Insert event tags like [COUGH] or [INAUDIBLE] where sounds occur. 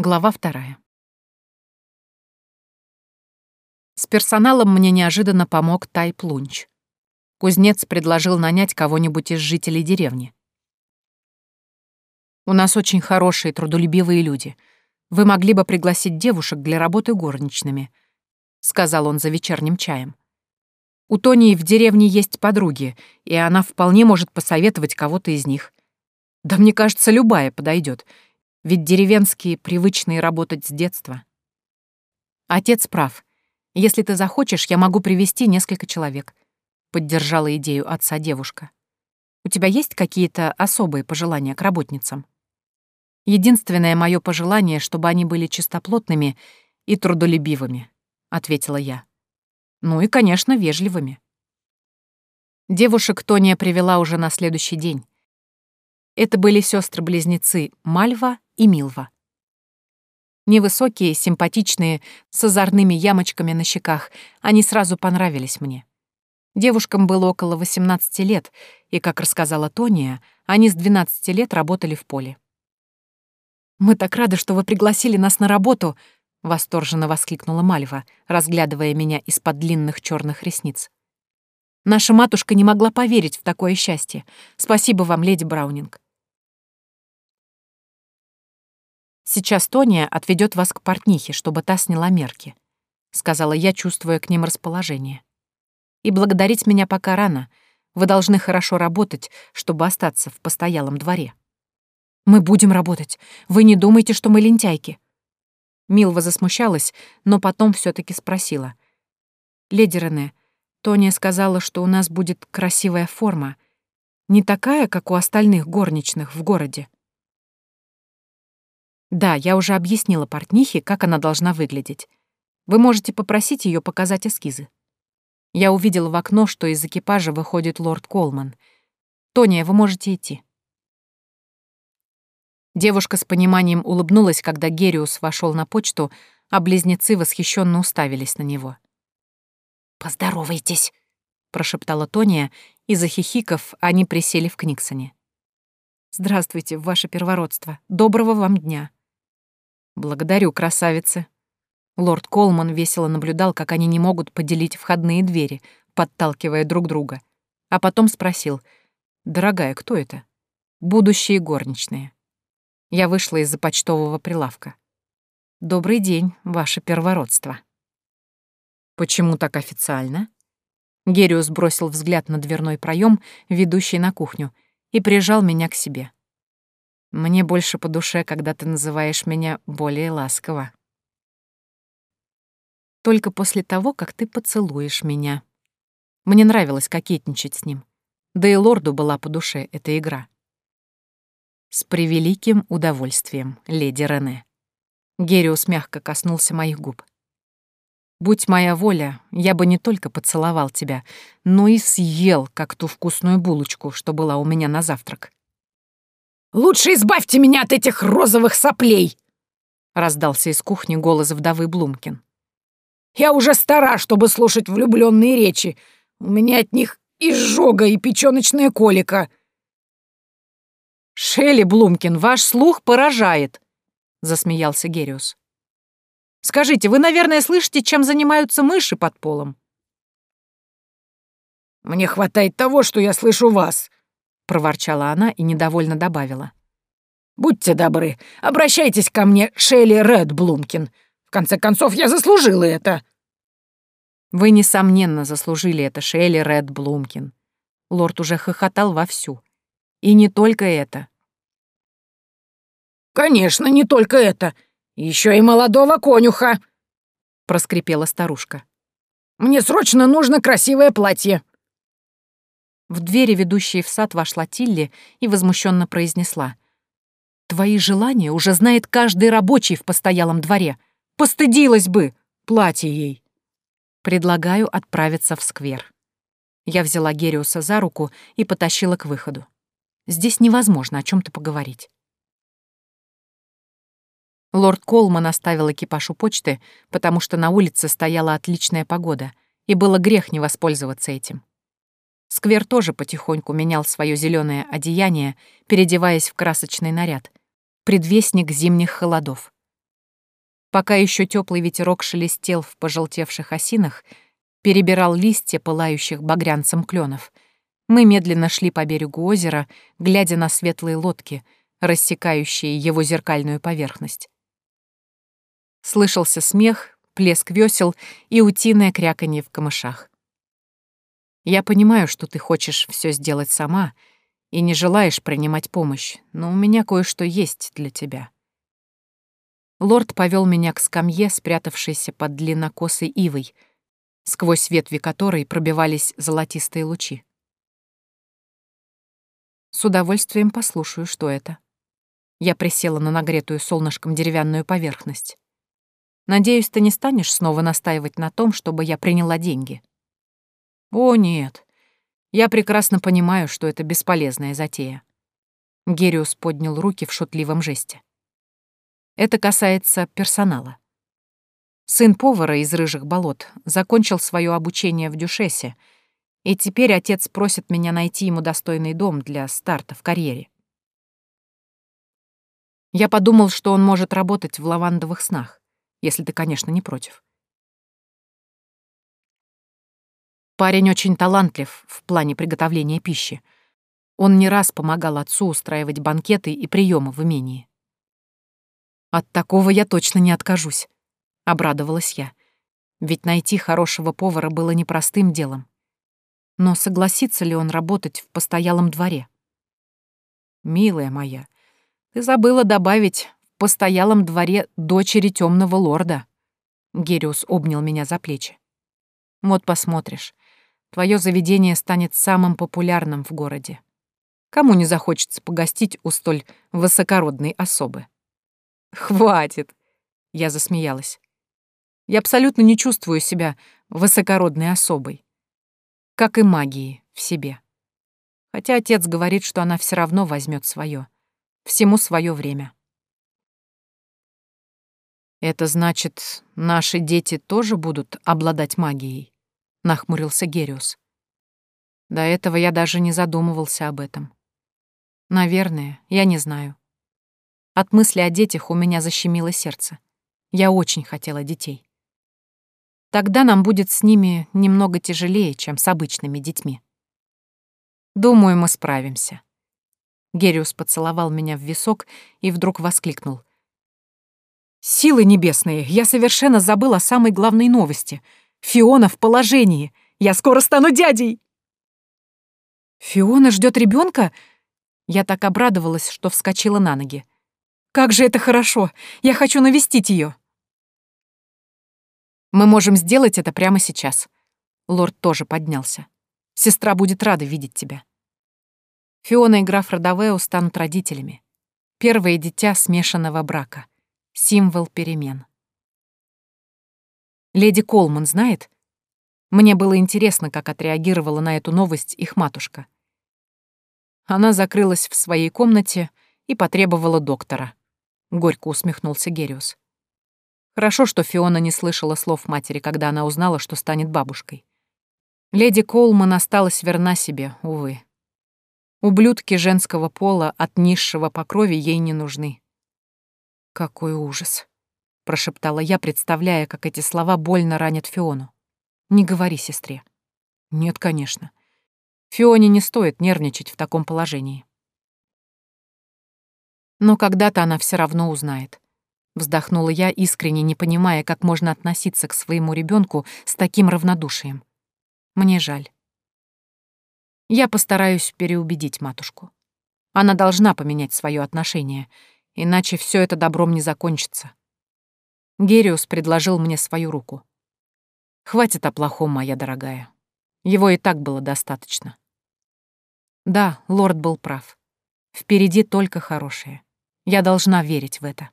Глава вторая. С персоналом мне неожиданно помог Тай Плунч. Кузнец предложил нанять кого-нибудь из жителей деревни. «У нас очень хорошие, трудолюбивые люди. Вы могли бы пригласить девушек для работы горничными», — сказал он за вечерним чаем. «У Тони в деревне есть подруги, и она вполне может посоветовать кого-то из них. Да мне кажется, любая подойдет, ведь деревенские привычные работать с детства». Отец прав. Если ты захочешь, я могу привести несколько человек», — поддержала идею отца девушка. «У тебя есть какие-то особые пожелания к работницам?» «Единственное мое пожелание, чтобы они были чистоплотными и трудолюбивыми», — ответила я. «Ну и, конечно, вежливыми». Девушек Тония привела уже на следующий день. Это были сестры близнецы Мальва и Милва. Невысокие, симпатичные, с озорными ямочками на щеках, они сразу понравились мне. Девушкам было около 18 лет, и, как рассказала Тония, они с 12 лет работали в поле. «Мы так рады, что вы пригласили нас на работу!» — восторженно воскликнула Мальва, разглядывая меня из-под длинных черных ресниц. «Наша матушка не могла поверить в такое счастье. Спасибо вам, леди Браунинг». Сейчас Тония отведет вас к портнихе, чтобы та сняла мерки», — сказала я, чувствуя к ним расположение. «И благодарить меня пока рано. Вы должны хорошо работать, чтобы остаться в постоялом дворе». «Мы будем работать. Вы не думайте, что мы лентяйки». Милва засмущалась, но потом все таки спросила. «Леди Рене, Тония сказала, что у нас будет красивая форма. Не такая, как у остальных горничных в городе». Да, я уже объяснила портнихе, как она должна выглядеть. Вы можете попросить ее показать эскизы. Я увидела в окно, что из экипажа выходит лорд Колман. Тония, вы можете идти. Девушка с пониманием улыбнулась, когда Гериус вошел на почту, а близнецы восхищенно уставились на него. «Поздоровайтесь», — прошептала Тония, и, захихиков, они присели в Книксоне. «Здравствуйте, ваше первородство. Доброго вам дня». «Благодарю, красавицы». Лорд Колман весело наблюдал, как они не могут поделить входные двери, подталкивая друг друга. А потом спросил, «Дорогая, кто это?» «Будущие горничные». Я вышла из-за почтового прилавка. «Добрый день, ваше первородство». «Почему так официально?» Гериус бросил взгляд на дверной проем, ведущий на кухню, и прижал меня к себе. Мне больше по душе, когда ты называешь меня более ласково. Только после того, как ты поцелуешь меня. Мне нравилось кокетничать с ним. Да и лорду была по душе эта игра. С превеликим удовольствием, леди Рене. Гериус мягко коснулся моих губ. Будь моя воля, я бы не только поцеловал тебя, но и съел, как ту вкусную булочку, что была у меня на завтрак. Лучше избавьте меня от этих розовых соплей!» — раздался из кухни голос вдовы Блумкин. «Я уже стара, чтобы слушать влюбленные речи. У меня от них изжога и печёночная колика». «Шелли Блумкин, ваш слух поражает!» — засмеялся Гериус. «Скажите, вы, наверное, слышите, чем занимаются мыши под полом?» «Мне хватает того, что я слышу вас», проворчала она и недовольно добавила. «Будьте добры, обращайтесь ко мне, Шелли Ред Блумкин. В конце концов, я заслужила это». «Вы, несомненно, заслужили это, Шелли Ред Блумкин». Лорд уже хохотал вовсю. «И не только это». «Конечно, не только это. Еще и молодого конюха», — проскрипела старушка. «Мне срочно нужно красивое платье». В двери, ведущие в сад, вошла Тилли и возмущенно произнесла. «Твои желания уже знает каждый рабочий в постоялом дворе. Постыдилась бы! Платье ей!» «Предлагаю отправиться в сквер». Я взяла Гериуса за руку и потащила к выходу. Здесь невозможно о чем то поговорить. Лорд Колман оставил экипаж у почты, потому что на улице стояла отличная погода, и было грех не воспользоваться этим. Сквер тоже потихоньку менял свое зеленое одеяние, переодеваясь в красочный наряд. Предвестник зимних холодов. Пока еще теплый ветерок шелестел в пожелтевших осинах, перебирал листья пылающих багрянцем кленов, мы медленно шли по берегу озера, глядя на светлые лодки, рассекающие его зеркальную поверхность. Слышался смех, плеск весел и утиное кряканье в камышах. Я понимаю, что ты хочешь все сделать сама и не желаешь принимать помощь, но у меня кое-что есть для тебя. Лорд повел меня к скамье, спрятавшейся под длиннокосой ивой, сквозь ветви которой пробивались золотистые лучи. С удовольствием послушаю, что это. Я присела на нагретую солнышком деревянную поверхность. Надеюсь, ты не станешь снова настаивать на том, чтобы я приняла деньги. О, нет. Я прекрасно понимаю, что это бесполезная затея. Гериус поднял руки в шутливом жесте. Это касается персонала. Сын повара из Рыжих болот закончил свое обучение в Дюшесе, и теперь отец просит меня найти ему достойный дом для старта в карьере. Я подумал, что он может работать в лавандовых снах, если ты, конечно, не против. Парень очень талантлив в плане приготовления пищи. Он не раз помогал отцу устраивать банкеты и приемы в имении. От такого я точно не откажусь, обрадовалась я. Ведь найти хорошего повара было непростым делом. Но согласится ли он работать в постоялом дворе? Милая моя, ты забыла добавить в постоялом дворе дочери темного лорда. Гериус обнял меня за плечи. Вот посмотришь, твое заведение станет самым популярным в городе. Кому не захочется погостить у столь высокородной особы? [LAUGHS] «Хватит!» — я засмеялась. «Я абсолютно не чувствую себя высокородной особой. Как и магии в себе. Хотя отец говорит, что она все равно возьмет свое. Всему свое время». «Это значит, наши дети тоже будут обладать магией?» — нахмурился Гериус. До этого я даже не задумывался об этом. Наверное, я не знаю. От мысли о детях у меня защемило сердце. Я очень хотела детей. Тогда нам будет с ними немного тяжелее, чем с обычными детьми. Думаю, мы справимся. Гериус поцеловал меня в висок и вдруг воскликнул. «Силы небесные, я совершенно забыл о самой главной новости. Фиона в положении. Я скоро стану дядей!» «Фиона ждет ребенка? Я так обрадовалась, что вскочила на ноги. Как же это хорошо! Я хочу навестить ее. Мы можем сделать это прямо сейчас. Лорд тоже поднялся. Сестра будет рада видеть тебя. Фиона и граф Родовео станут родителями. Первое дитя смешанного брака. Символ перемен. Леди Колман знает? Мне было интересно, как отреагировала на эту новость их матушка. Она закрылась в своей комнате и потребовала доктора. — горько усмехнулся Гериус. Хорошо, что Фиона не слышала слов матери, когда она узнала, что станет бабушкой. Леди Колман осталась верна себе, увы. Ублюдки женского пола от низшего по крови ей не нужны. «Какой ужас!» — прошептала я, представляя, как эти слова больно ранят Фиону. «Не говори сестре». «Нет, конечно. Фионе не стоит нервничать в таком положении». Но когда-то она все равно узнает. Вздохнула я, искренне не понимая, как можно относиться к своему ребенку с таким равнодушием. Мне жаль. Я постараюсь переубедить матушку. Она должна поменять свое отношение, иначе все это добром не закончится. Гериус предложил мне свою руку. Хватит о плохом, моя дорогая. Его и так было достаточно. Да, лорд был прав. Впереди только хорошее. Я должна верить в это.